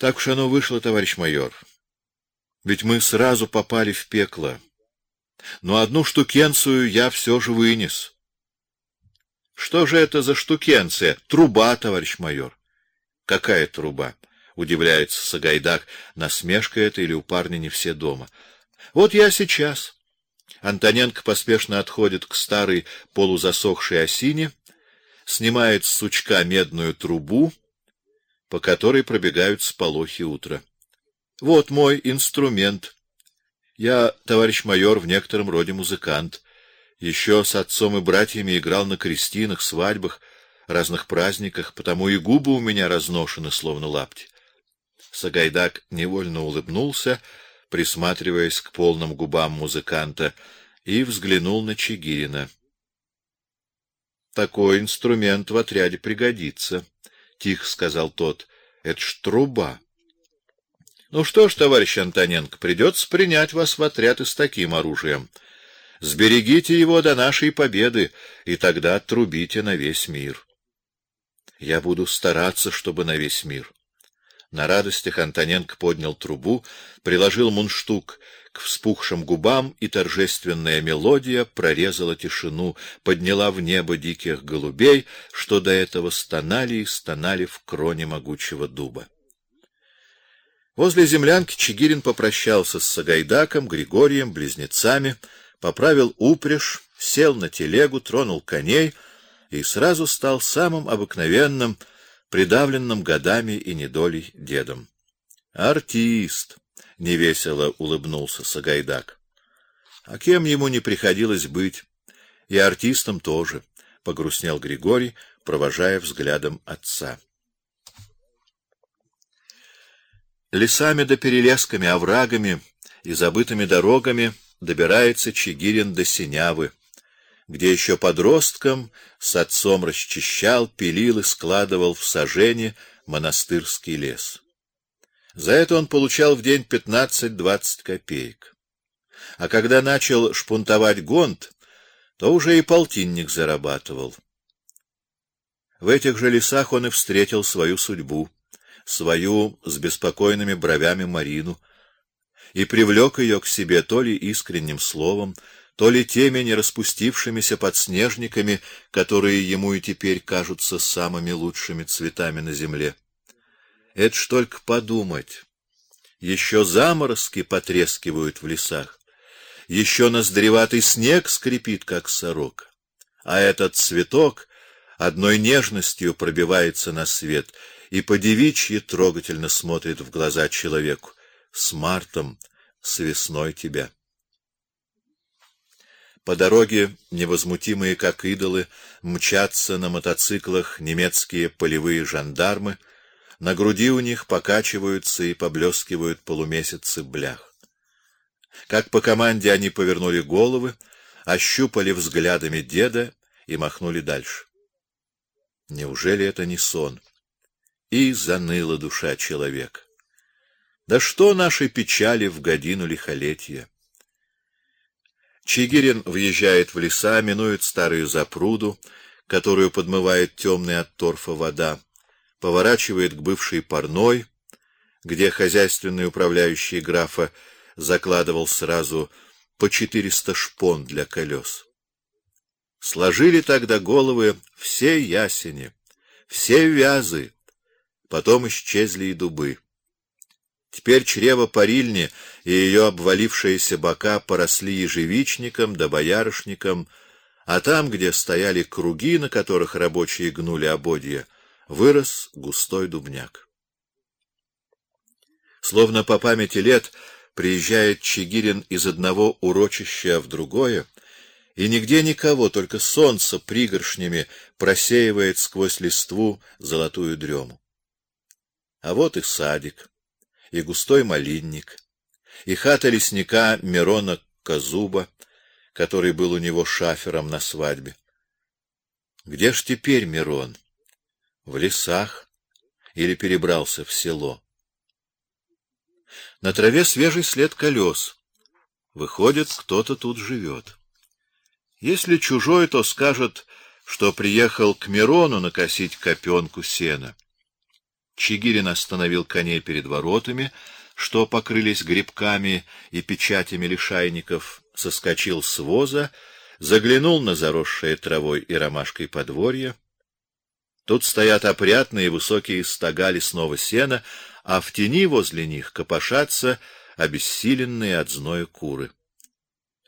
Так уж оно вышло, товарищ майор. Ведь мы сразу попали в пекло. Но одну штукенцию я все же вынес. Что же это за штукенция? Труба, товарищ майор. Какая труба? удивляется Сагайдак. Насмешка это или у парня не все дома? Вот я сейчас. Антоненко поспешно отходит к старой полузасохшей осине, снимает с сучка медную трубу, по которой пробегают сполохи утра. Вот мой инструмент. Я, товарищ майор, в некотором роде музыкант. Еще с отцом и братьями играл на крестинах, свадьбах, разных праздниках, потому и губы у меня разношены словно лапти. Сагайдак невольно улыбнулся, присматриваясь к полным губам музыканта, и взглянул на Чигирина. Такой инструмент в отряде пригодится, тихо сказал тот. Это ж труба. Ну что ж, товарищ Антоненко, придется принять вас в отряд и с таким оружием. Сберегите его до нашей победы, и тогда трубите на весь мир. Я буду стараться, чтобы на весь мир. На радостях Антоненко поднял трубу, приложил мундштук к вспухшим губам, и торжественная мелодия прорезала тишину, подняла в небо диких голубей, что до этого стонали и стонали в кроне могучего дуба. Возле землянки Чигирин попрощался с Сагайдаком, Григорием, близнецами, поправил упряжь, сел на телегу, тронул коней и сразу стал самым обыкновенным, придавленным годами и недолей дедом. Артист, невесело улыбнулся Сагайдак. А кем ему не приходилось быть, и артистом тоже, погрустнел Григорий, провожая взглядом отца. Лесами да перелесками, оврагами и забытыми дорогами добирается Чигирин до Синявы, где еще подростком с отцом расчищал, пилил и складывал в сажени монастырский лес. За это он получал в день пятнадцать-двадцать копеек. А когда начал шпунтовать гонт, то уже и полтинник зарабатывал. В этих же лесах он и встретил свою судьбу свою с беспокойными бровями Марину и привлек ее к себе то ли искренним словом, то ли теми не распустившимися подснежниками, которые ему и теперь кажутся самыми лучшими цветами на земле. Это ж только подумать. Еще заморозки потрескивают в лесах, еще ноздреватый снег скрипит как сорока, а этот цветок одной нежностью пробивается на свет и по девичьи трогательно смотрит в глаза человеку. С мартом, с весной тебя. По дороге, невозмутимые как идолы, мчатся на мотоциклах немецкие полевые жандармы, на груди у них покачиваются и поблескивают полумесяцы блях. Как по команде они повернули головы, ощупали взглядами деда и махнули дальше. Неужели это не сон? и заныла душа человека. Да что наши печали в годину лихолетия? Чигирин въезжает в леса, минует старую запруду, которую подмывает темная от торфа вода, поворачивает к бывшей парной, где хозяйственный управляющий графа закладывал сразу по четыреста шпон для колес. Сложили тогда головы все ясени, все вязы, Потом исчезли и дубы. Теперь чрево парильни и ее обвалившиеся бока поросли ежевичником да боярышником, а там, где стояли круги, на которых рабочие гнули ободья, вырос густой дубняк. Словно по памяти лет приезжает Чигирин из одного урочища в другое, и нигде никого, только солнце пригоршнями просеивает сквозь листву золотую дрему. А вот и садик, и густой малинник, и хата лесника Мирона Казуба, который был у него шафером на свадьбе. Где ж теперь Мирон? В лесах или перебрался в село? На траве свежий след колес. Выходит, кто-то тут живет. Если чужой, то скажет, что приехал к Мирону накосить копенку сена. Чигирин остановил коней перед воротами, что покрылись грибками и печатями лишайников, соскочил с воза, заглянул на заросшее травой и ромашкой подворье. Тут стоят опрятные высокие стога лесного сена, а в тени возле них копошатся обессиленные от зноя куры.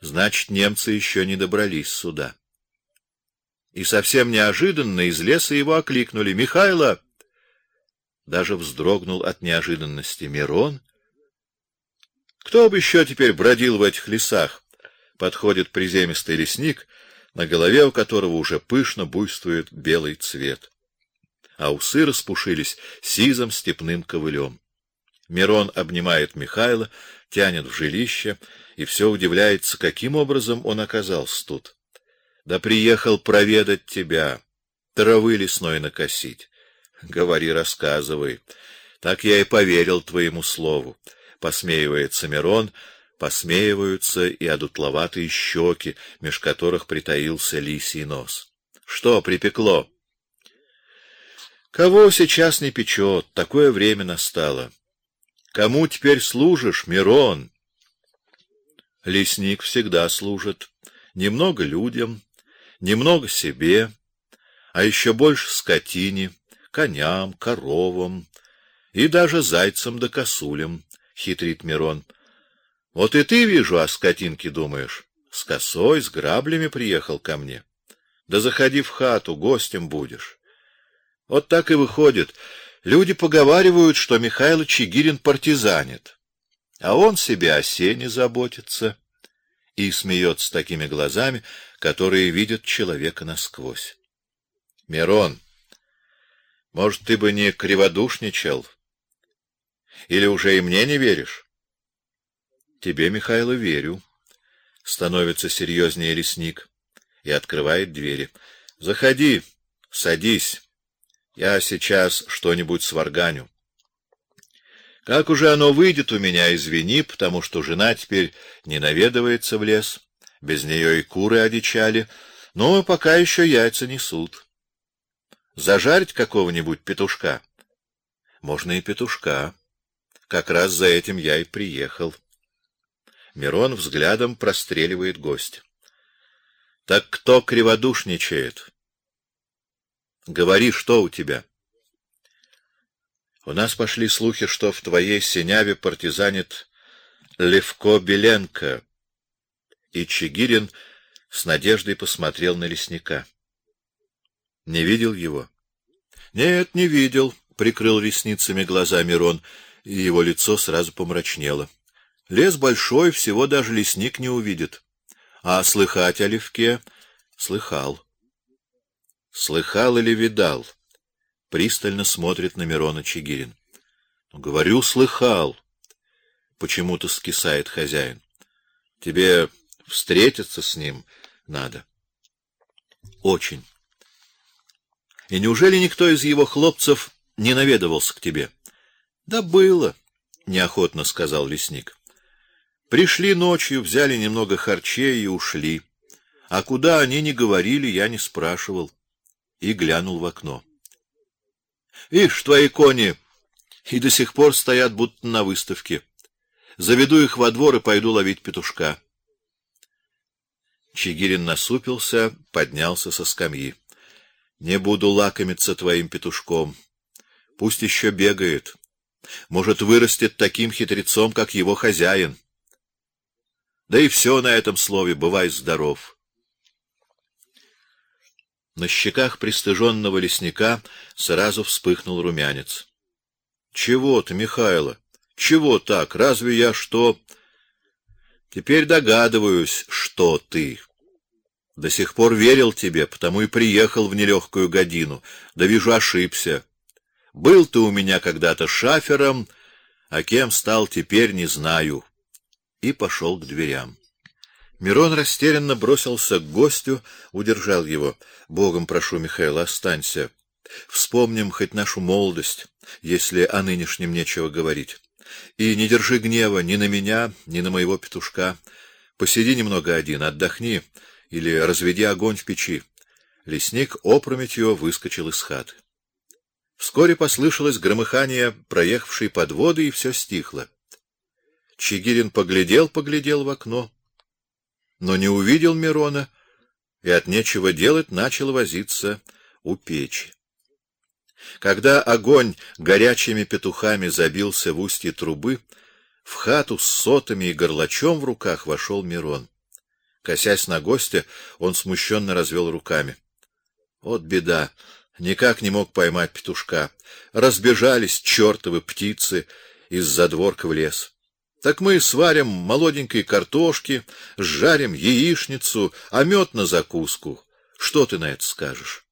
Значит, немцы еще не добрались сюда. И совсем неожиданно из леса его окликнули: "Михайло!" Даже вздрогнул от неожиданности Мирон. Кто бы еще теперь бродил в этих лесах? Подходит приземистый лесник, на голове у которого уже пышно буйствует белый цвет, а усы распушились сизым степным ковылем. Мирон обнимает Михаила, тянет в жилище и все удивляется, каким образом он оказался тут. Да приехал проведать тебя, травы лесной накосить. Говори, рассказывай. Так я и поверил твоему слову. Посмеивается Мирон, посмеиваются и одутловатые щеки, меж которых притаился лисий нос. Что припекло? Кого сейчас не печет? Такое время настало. Кому теперь служишь, Мирон? Лесник всегда служит, немного людям, немного себе, а еще больше скотине, коням, коровам и даже зайцам да косулям, хитрит Мирон. Вот и ты, вижу, о скотинке думаешь. С косой, с граблями приехал ко мне. Да заходи в хату, гостем будешь. Вот так и выходит. Люди поговаривают, что Михаил Чигирин партизанит а он себе о сене заботится и смеется такими глазами, которые видят человека насквозь. Мирон, может, ты бы не криводушничал? Или уже и мне не веришь? Тебе, Михаилу, верю. Становится серьезнее лесник и открывает двери. Заходи, садись. Я сейчас что-нибудь сварганю. Как уже оно выйдет у меня, извини, потому что жена теперь не наведывается в лес, без нее и куры одичали, но пока еще яйца несут. Зажарить какого-нибудь петушка. Можно и петушка. Как раз за этим я и приехал. Мирон взглядом простреливает гость. Так кто криводушничает? Говори, что у тебя? У нас пошли слухи, что в твоей синяве партизанит Левко Беленко. И Чигирин с надеждой посмотрел на лесника. Не видел его? Нет, не видел, прикрыл ресницами глаза Мирон, и его лицо сразу помрачнело. Лес большой, всего даже лесник не увидит. А слыхать о Левке слыхал. Слыхал или видал? Пристально смотрит на Мирона Чигирин. Ну, говорю, слыхал. Почему-то скисает хозяин. Тебе встретиться с ним надо. Очень. И неужели никто из его хлопцев не наведывался к тебе? Да было, неохотно сказал лесник. Пришли ночью, взяли немного харчей и ушли. А куда они не говорили, я не спрашивал. И глянул в окно. Ишь, твои кони и до сих пор стоят будто на выставке. Заведу их во двор и пойду ловить петушка. Чигирин насупился, поднялся со скамьи. Не буду лакомиться твоим петушком. Пусть еще бегает. Может, вырастет таким хитрецом, как его хозяин. Да и все на этом слове. Бывай здоров. На щеках пристыженного лесника сразу вспыхнул румянец. Чего ты, Михайло? Чего так? Разве я что? Теперь догадываюсь, что ты. До сих пор верил тебе, потому и приехал в нелегкую годину. Да вижу, ошибся. Был ты у меня когда-то шафером, а кем стал теперь, не знаю. И пошел к дверям. Мирон растерянно бросился к гостю, удержал его. Богом прошу, Михаил, останься. Вспомним хоть нашу молодость, если о нынешнем нечего говорить. И не держи гнева ни на меня, ни на моего петушка. Посиди немного один, отдохни или разведи огонь в печи. Лесник опрометью выскочил из хаты. Вскоре послышалось громыхание проехавшей подводы, и все стихло. Чигирин поглядел, поглядел в окно, но не увидел Мирона, и от нечего делать начал возиться у печи. Когда огонь горячими петухами забился в устье трубы, в хату с сотами и горлачом в руках вошел Мирон. Косясь на гостя, он смущенно развел руками. Вот беда, никак не мог поймать петушка. Разбежались чертовы птицы из задворка в лес. Так мы сварим молоденькой картошки, жарим яичницу, а мед на закуску. Что ты на это скажешь?